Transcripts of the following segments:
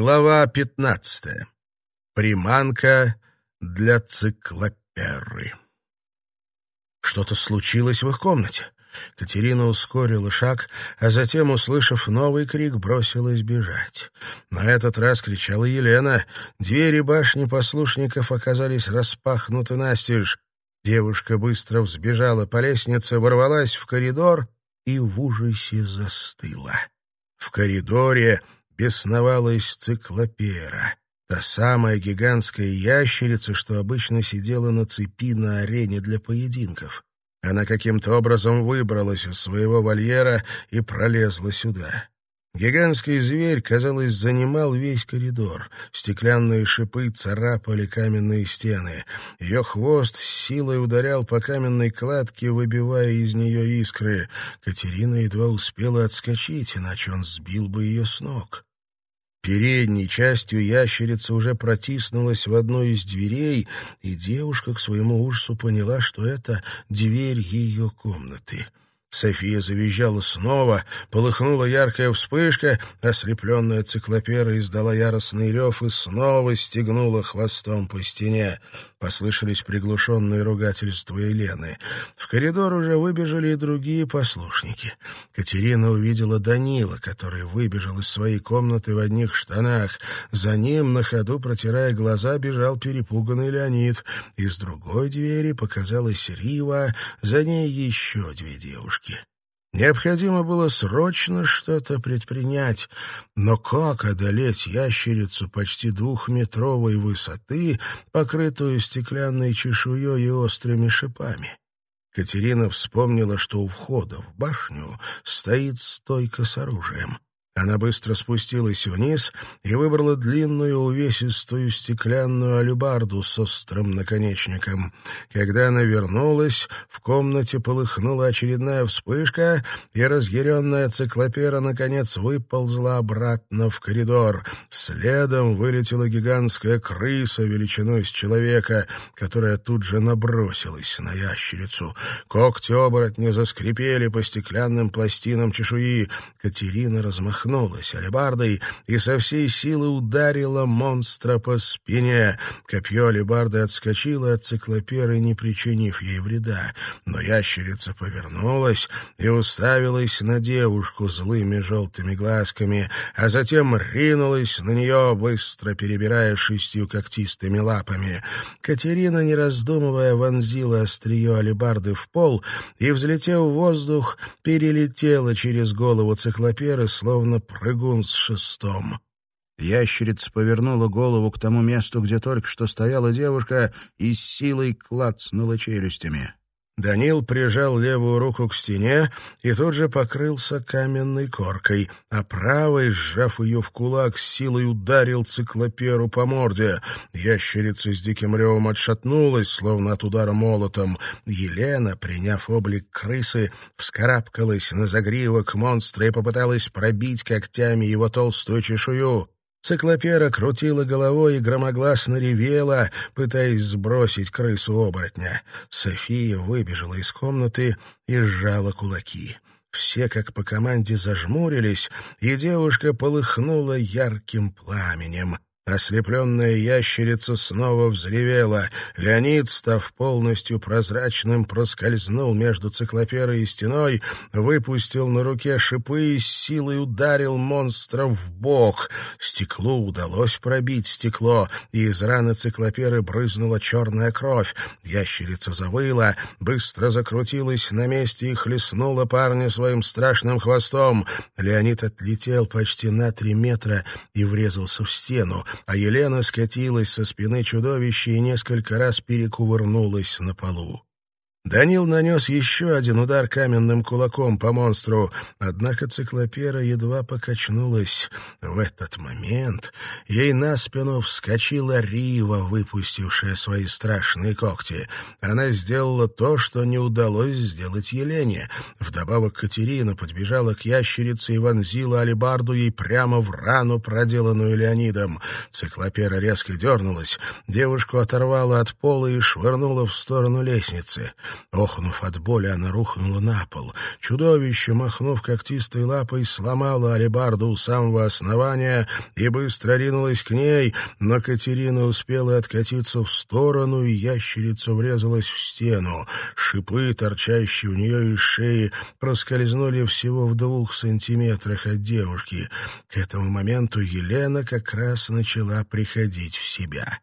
Глава пятнадцатая. Приманка для циклоперы. Что-то случилось в их комнате. Катерина ускорила шаг, а затем, услышав новый крик, бросилась бежать. На этот раз кричала Елена. Двери башни послушников оказались распахнуты настежь. Девушка быстро взбежала по лестнице, ворвалась в коридор и в ужасе застыла. В коридоре бесновалась циклопера. Та самая гигантская ящерица, что обычно сидела на цепи на арене для поединков. Она каким-то образом выбралась из своего вольера и пролезла сюда. Гигантский зверь, казалось, занимал весь коридор. Стеклянные шипы царапали каменные стены. Ее хвост с силой ударял по каменной кладке, выбивая из нее искры. Катерина едва успела отскочить, иначе он сбил бы ее с ног. Передней частью ящерица уже протиснулась в одну из дверей, и девушка к своему ужасу поняла, что это дверь ее комнаты. София завизжала снова, полыхнула яркая вспышка, ослепленная циклопера издала яростный рев и снова стегнула хвостом по стене. Послышались приглушенные ругательства Елены. В коридор уже выбежали и другие послушники. Катерина увидела Данила, который выбежал из своей комнаты в одних штанах. За ним, на ходу протирая глаза, бежал перепуганный Леонид. Из другой двери показалась Рива, за ней еще две девушки. Необходимо было срочно что-то предпринять, но как одолеть ящерицу почти двухметровой высоты, покрытую стеклянной чешуей и острыми шипами? Катерина вспомнила, что у входа в башню стоит стойка с оружием. Она быстро спустилась вниз и выбрала длинную увесистую стеклянную алюбарду с острым наконечником. Когда она вернулась, в комнате полыхнула очередная вспышка, и разъяренная циклопера, наконец, выползла обратно в коридор. Следом вылетела гигантская крыса величиной с человека, которая тут же набросилась на ящерицу. Когти оборотня заскрипели по стеклянным пластинам чешуи. Катерина размахнулась замахнулась алебардой и со всей силы ударила монстра по спине. Копье алебарды отскочило от циклоперы, не причинив ей вреда. Но ящерица повернулась и уставилась на девушку злыми желтыми глазками, а затем ринулась на нее, быстро перебирая шестью когтистыми лапами. Катерина, не раздумывая, вонзила острие алебарды в пол и, взлетев в воздух, перелетела через голову циклоперы, словно словно прыгун с шестом. Ящерица повернула голову к тому месту, где только что стояла девушка, и силой клацнула челюстями. Данил прижал левую руку к стене и тут же покрылся каменной коркой, а правой, сжав ее в кулак, силой ударил циклоперу по морде. Ящерица с диким ревом отшатнулась, словно от удара молотом. Елена, приняв облик крысы, вскарабкалась на загривок монстра и попыталась пробить когтями его толстую чешую. Циклопера крутила головой и громогласно ревела, пытаясь сбросить крысу-оборотня. София выбежала из комнаты и сжала кулаки. Все, как по команде, зажмурились, и девушка полыхнула ярким пламенем. Ослепленная ящерица снова взревела. Леонид, став полностью прозрачным, проскользнул между циклоперой и стеной, выпустил на руке шипы и с силой ударил монстра в бок. Стеклу удалось пробить стекло, и из раны циклоперы брызнула черная кровь. Ящерица завыла, быстро закрутилась на месте и хлестнула парня своим страшным хвостом. Леонид отлетел почти на три метра и врезался в стену а Елена скатилась со спины чудовища и несколько раз перекувырнулась на полу. Данил нанес еще один удар каменным кулаком по монстру, однако циклопера едва покачнулась. В этот момент ей на спину вскочила Рива, выпустившая свои страшные когти. Она сделала то, что не удалось сделать Елене. Вдобавок Катерина подбежала к ящерице и вонзила алебарду ей прямо в рану, проделанную Леонидом. Циклопера резко дернулась, девушку оторвала от пола и швырнула в сторону лестницы — Охнув от боли, она рухнула на пол. Чудовище, махнув когтистой лапой, сломало алебарду у самого основания и быстро ринулось к ней, но Катерина успела откатиться в сторону, и ящерица врезалась в стену. Шипы, торчащие у нее из шеи, проскользнули всего в двух сантиметрах от девушки. К этому моменту Елена как раз начала приходить в себя.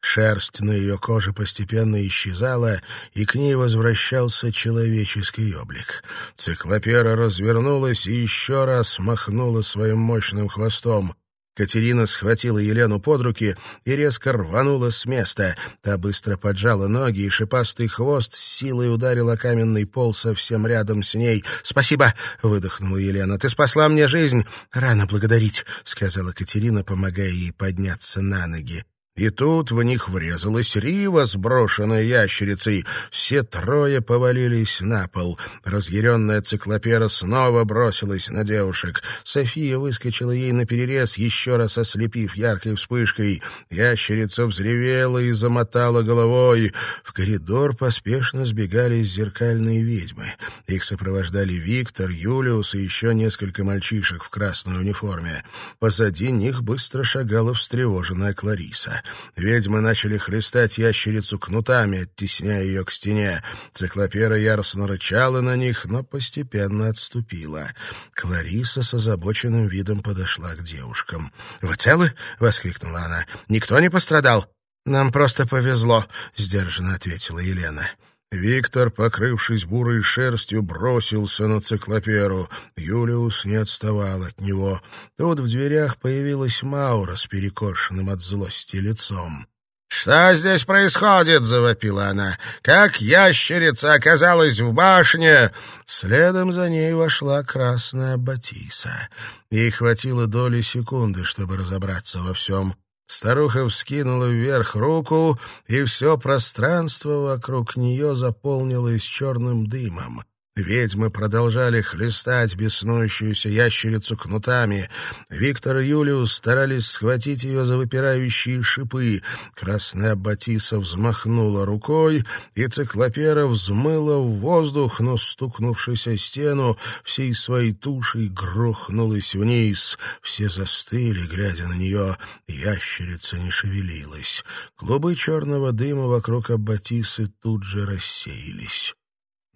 Шерсть на ее коже постепенно исчезала, и к ней возвращался человеческий облик. Циклопера развернулась и еще раз махнула своим мощным хвостом. Катерина схватила Елену под руки и резко рванула с места. Та быстро поджала ноги, и шипастый хвост с силой ударил о каменный пол совсем рядом с ней. «Спасибо!» — выдохнула Елена. «Ты спасла мне жизнь!» «Рано благодарить!» — сказала Катерина, помогая ей подняться на ноги. И тут в них врезалась Рива, сброшенная ящерицей. Все трое повалились на пол. Разъяренная циклопера снова бросилась на девушек. София выскочила ей на перерез, еще раз ослепив яркой вспышкой. Ящерица взревела и замотала головой. В коридор поспешно сбегались зеркальные ведьмы. Их сопровождали Виктор, Юлиус и еще несколько мальчишек в красной униформе. Позади них быстро шагала встревоженная Клариса. Ведьмы начали хлестать ящерицу кнутами, оттесняя ее к стене. Циклопера яростно рычала на них, но постепенно отступила. Клариса с озабоченным видом подошла к девушкам. «Вы целы?» — воскликнула она. «Никто не пострадал?» «Нам просто повезло», — сдержанно ответила Елена. Виктор, покрывшись бурой шерстью, бросился на циклоперу. Юлиус не отставал от него. Тут в дверях появилась Маура с перекошенным от злости лицом. «Что здесь происходит?» — завопила она. «Как ящерица оказалась в башне!» Следом за ней вошла красная Батиса. Ей хватило доли секунды, чтобы разобраться во всем. Старуха вскинула вверх руку, и все пространство вокруг нее заполнилось черным дымом. Ведьмы продолжали хлестать беснующуюся ящерицу кнутами. Виктор и Юлиус старались схватить ее за выпирающие шипы. Красная Батиса взмахнула рукой, и циклопера взмыла в воздух, но, стукнувшись о стену, всей своей тушей грохнулась вниз. Все застыли, глядя на нее. Ящерица не шевелилась. Клубы черного дыма вокруг Аббатисы тут же рассеялись.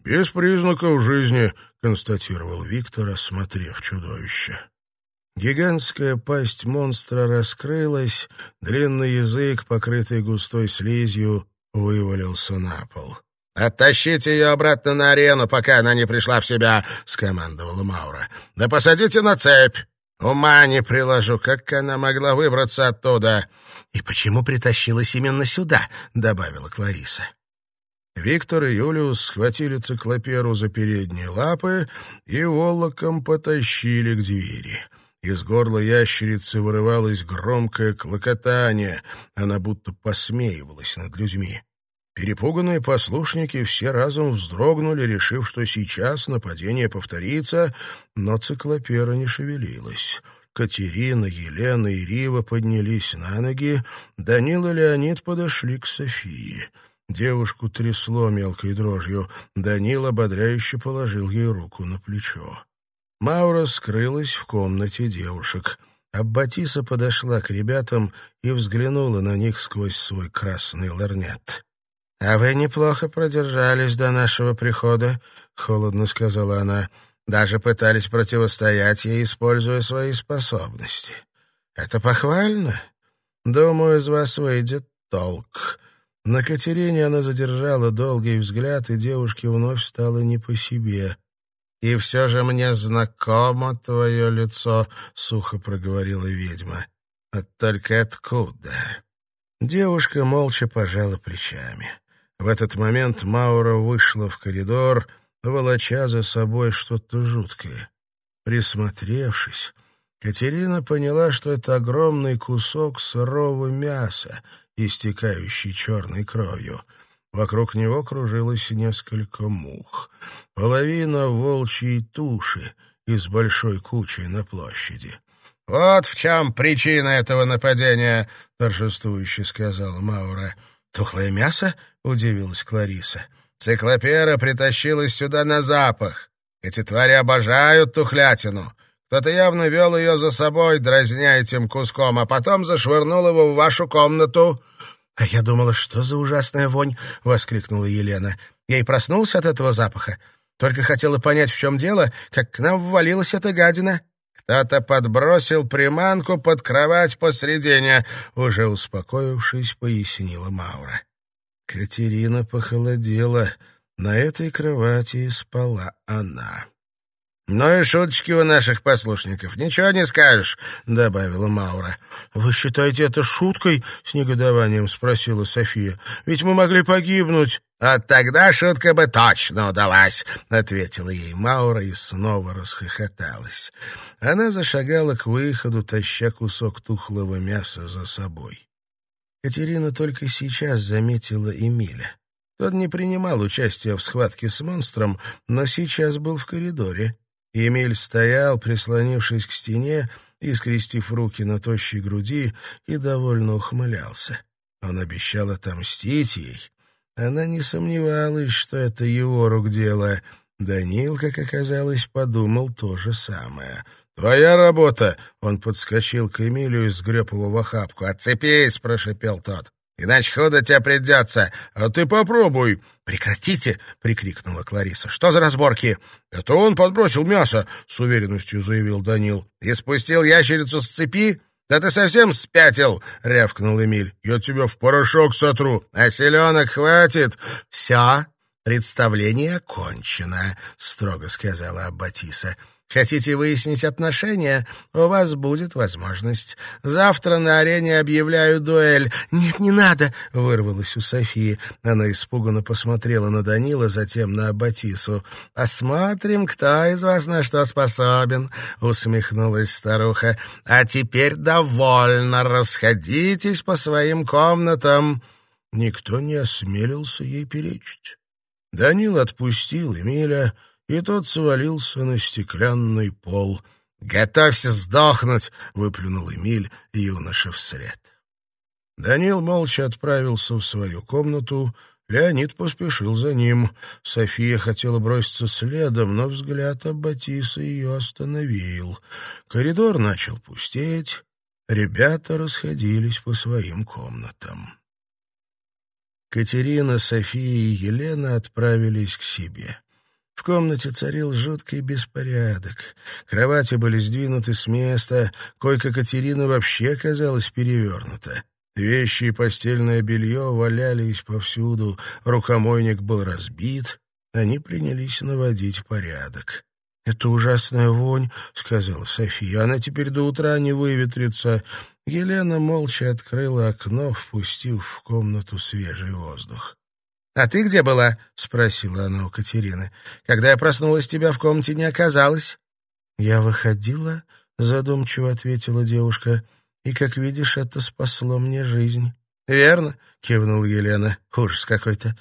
«Без признаков жизни», — констатировал Виктор, осмотрев чудовище. Гигантская пасть монстра раскрылась, длинный язык, покрытый густой слизью, вывалился на пол. «Оттащите ее обратно на арену, пока она не пришла в себя», — скомандовала Маура. «Да посадите на цепь! Ума не приложу, как она могла выбраться оттуда!» «И почему притащилась именно сюда?» — добавила Клариса. Виктор и Юлиус схватили циклоперу за передние лапы и волоком потащили к двери. Из горла ящерицы вырывалось громкое клокотание, она будто посмеивалась над людьми. Перепуганные послушники все разом вздрогнули, решив, что сейчас нападение повторится, но циклопера не шевелилась. Катерина, Елена и Рива поднялись на ноги, Данил и Леонид подошли к Софии. Девушку трясло мелкой дрожью. Данил ободряюще положил ей руку на плечо. Маура скрылась в комнате девушек. Аббатиса подошла к ребятам и взглянула на них сквозь свой красный ларнет. «А вы неплохо продержались до нашего прихода», — холодно сказала она. «Даже пытались противостоять ей, используя свои способности. Это похвально. Думаю, из вас выйдет толк. На Катерине она задержала долгий взгляд, и девушке вновь стало не по себе. «И все же мне знакомо твое лицо», — сухо проговорила ведьма. «А только откуда?» Девушка молча пожала плечами. В этот момент Маура вышла в коридор, волоча за собой что-то жуткое. Присмотревшись, Катерина поняла, что это огромный кусок сырого мяса, истекающий черной кровью. Вокруг него кружилось несколько мух. Половина волчьей туши из большой кучи на площади. «Вот в чем причина этого нападения», — торжествующе сказала Маура. «Тухлое мясо?» — удивилась Клариса. Циклопера притащилась сюда на запах. Эти твари обожают тухлятину. Кто-то явно вел ее за собой, дразня этим куском, а потом зашвырнул его в вашу комнату». «А я думала, что за ужасная вонь!» — воскликнула Елена. «Я и проснулся от этого запаха. Только хотела понять, в чем дело, как к нам ввалилась эта гадина». «Кто-то подбросил приманку под кровать посредине», — уже успокоившись, пояснила Маура. Катерина похолодела. На этой кровати спала она. «Ну и шуточки у наших послушников. Ничего не скажешь», — добавила Маура. «Вы считаете это шуткой?» — с негодованием спросила София. «Ведь мы могли погибнуть». «А тогда шутка бы точно удалась», — ответила ей Маура и снова расхохоталась. Она зашагала к выходу, таща кусок тухлого мяса за собой. Катерина только сейчас заметила Эмиля. Тот не принимал участия в схватке с монстром, но сейчас был в коридоре. Эмиль стоял, прислонившись к стене и скрестив руки на тощей груди, и довольно ухмылялся. Он обещал отомстить ей. Она не сомневалась, что это его рук дело. Данил, как оказалось, подумал то же самое. «Твоя работа!» — он подскочил к Эмилию и сгреб его в охапку. «Отцепись!» — прошепел тот. Иначе худо тебе придется. А ты попробуй. «Прекратите!» — прикрикнула Клариса. «Что за разборки?» «Это он подбросил мясо», — с уверенностью заявил Данил. «И спустил ящерицу с цепи?» «Да ты совсем спятил!» — рявкнул Эмиль. «Я тебя в порошок сотру, а селенок хватит!» «Все, представление окончено», — строго сказала Аббатиса. Хотите выяснить отношения? У вас будет возможность. Завтра на арене объявляю дуэль. Нет, не надо, вырвалось у Софии. Она испуганно посмотрела на Данила, затем на Аббатису. Посмотрим, кто из вас на что способен, усмехнулась старуха. А теперь довольно расходитесь по своим комнатам. Никто не осмелился ей перечить. Данил отпустил Эмиля, и тот свалился на стеклянный пол. «Готовься сдохнуть!» — выплюнул Эмиль юноша вслед. Данил молча отправился в свою комнату, Леонид поспешил за ним. София хотела броситься следом, но взгляд Аббатиса ее остановил. Коридор начал пустеть, ребята расходились по своим комнатам. Катерина, София и Елена отправились к себе. В комнате царил жуткий беспорядок. Кровати были сдвинуты с места, койка Катерины вообще казалась перевернута. Вещи и постельное белье валялись повсюду, рукомойник был разбит. Они принялись наводить порядок. «Это ужасная вонь», — сказала София. «Она теперь до утра не выветрится». Елена молча открыла окно, впустив в комнату свежий воздух. «А ты где была?» — спросила она у Катерины. «Когда я проснулась, тебя в комнате не оказалось». «Я выходила», — задумчиво ответила девушка, «и, как видишь, это спасло мне жизнь». «Верно», — кивнула Елена. «Ужас какой-то.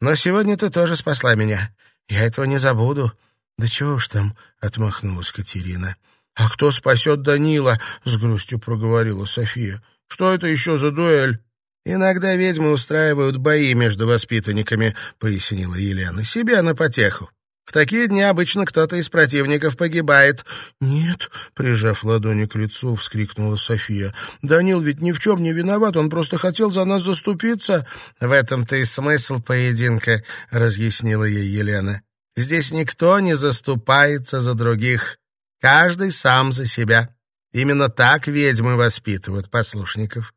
Но сегодня ты тоже спасла меня. Я этого не забуду». «Да чего уж там», — отмахнулась Катерина. «А кто спасет Данила?» — с грустью проговорила София. «Что это еще за дуэль?» «Иногда ведьмы устраивают бои между воспитанниками», — пояснила Елена. «Себе на потеху. В такие дни обычно кто-то из противников погибает». «Нет», — прижав ладони к лицу, вскрикнула София. «Данил ведь ни в чем не виноват, он просто хотел за нас заступиться». «В этом-то и смысл поединка», — разъяснила ей Елена. «Здесь никто не заступается за других. Каждый сам за себя. Именно так ведьмы воспитывают послушников.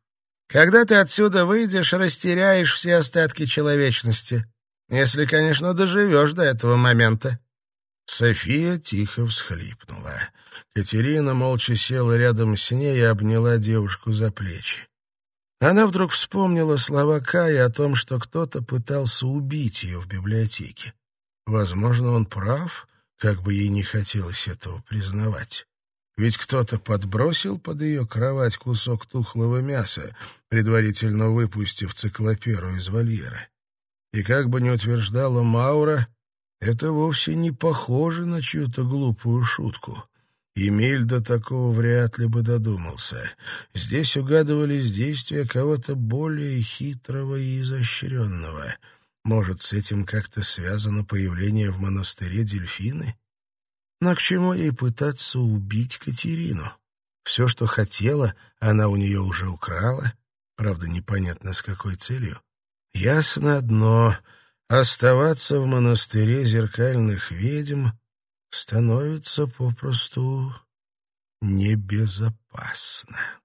Когда ты отсюда выйдешь, растеряешь все остатки человечности. Если, конечно, доживешь до этого момента. София тихо всхлипнула. Катерина молча села рядом с ней и обняла девушку за плечи. Она вдруг вспомнила слова Кая о том, что кто-то пытался убить ее в библиотеке. Возможно, он прав, как бы ей не хотелось этого признавать. Ведь кто-то подбросил под ее кровать кусок тухлого мяса, предварительно выпустив циклоперу из вольера. И как бы ни утверждала Маура, это вовсе не похоже на чью-то глупую шутку. Эмиль до такого вряд ли бы додумался. Здесь угадывались действия кого-то более хитрого и изощренного. Может, с этим как-то связано появление в монастыре дельфины? Но к чему ей пытаться убить Катерину? Все, что хотела, она у нее уже украла. Правда, непонятно, с какой целью. Ясно одно — оставаться в монастыре зеркальных ведьм становится попросту небезопасно.